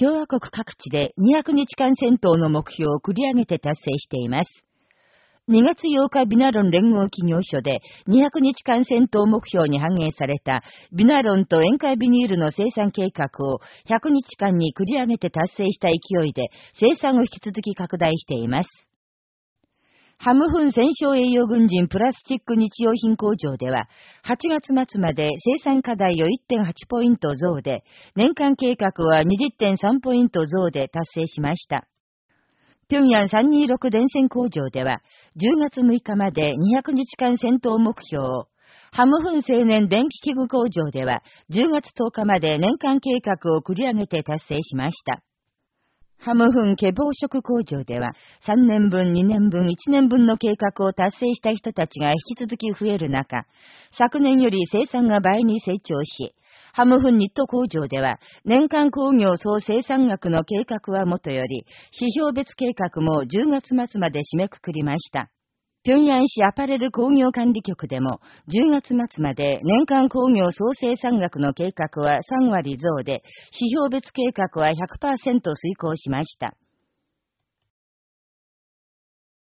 共和国各地で200日間戦闘の目標を繰り上げて達成しています。2月8日ビナロン連合企業所で200日間戦闘目標に反映されたビナロンと塩化ビニールの生産計画を100日間に繰り上げて達成した勢いで生産を引き続き拡大しています。ハムフン戦勝栄養軍人プラスチック日用品工場では、8月末まで生産課題を1.8ポイント増で、年間計画は20.3ポイント増で達成しました。平壌326電線工場では、10月6日まで200日間戦闘目標を、ハムフン青年電気器具工場では、10月10日まで年間計画を繰り上げて達成しました。ハムフンケ防食工場では、3年分、2年分、1年分の計画を達成した人たちが引き続き増える中、昨年より生産が倍に成長し、ハムフンニット工場では、年間工業総生産額の計画はもとより、指標別計画も10月末まで締めくくりました。平壌市アパレル工業管理局でも、10月末まで年間工業総生産額の計画は3割増で、指標別計画は100%遂行しました。